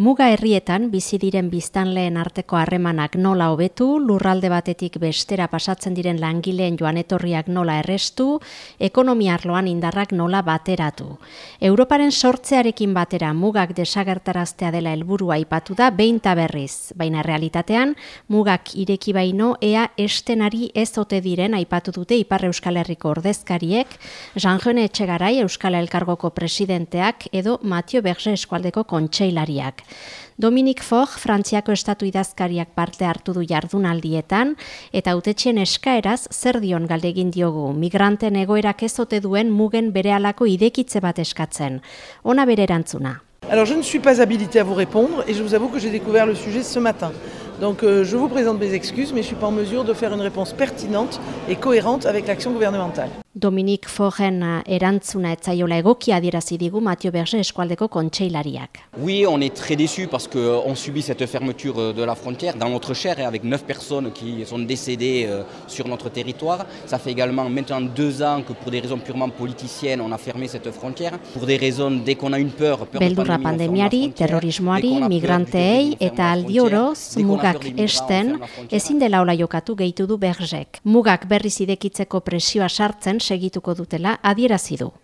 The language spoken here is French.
Muga herrietan bizi diren biztanleen arteko harremanak nola hobetu, lurralde batetik bestera pasatzen diren langileen joan etorriak nola errestu, ekonomia arloan indarrak nola bateratu. Europaren sortzearekin batera mugak desagertaraztea dela helburua aipatu da behin berriz, baina realitatean mugak ireki baino ea estenari ez ote diren aipatu dute Ipar Euskal Herriko ordezkariek, Jean-Jone Etxegarai Euskal Elkargoko presidenteak edo Matio Berge Eskualdeko kontseilariak. Dominik Foch, Frantziako estatu idazkariak parte hartu du jardunaldietan, eta utetxien eskaeraz zer dion galdegin diogu, migranten egoerak ezote duen mugen bere alako idekitze bat eskatzen. Ona bere erantzuna. Alors je ne suis pas habilité à vous répondre et je vous avoue que j'ai découvert le sujet ce matin. Donc euh, je vous présente mes excuses, mais je ne suis pas en mesure de faire une réponse pertinente et cohérente avec l'action gouvernementale. Dominik Fogen erantzuna etzaiola egokia adierazi digu Matio Berge eskualdeko kontseilariak. Oui, on est très déçus parce qu'on subit cette fermeture de la frontière dans notre chair et avec neuf personnes qui sont décédées euh, sur notre territoire. Ça fait également maintenant deux ans que pour des raisons purement politiciennes, on a fermé cette frontière. Pour des raisons, dès qu'on a une peur, peur Beldurra pandemiari, terrorismoari, migranteei eta aldi oroz mugak esten ezin dela ola jokatu gehitu du Bergek. Mugak berriz idekitzeko presioa sartzen segituko dutela adierazi du.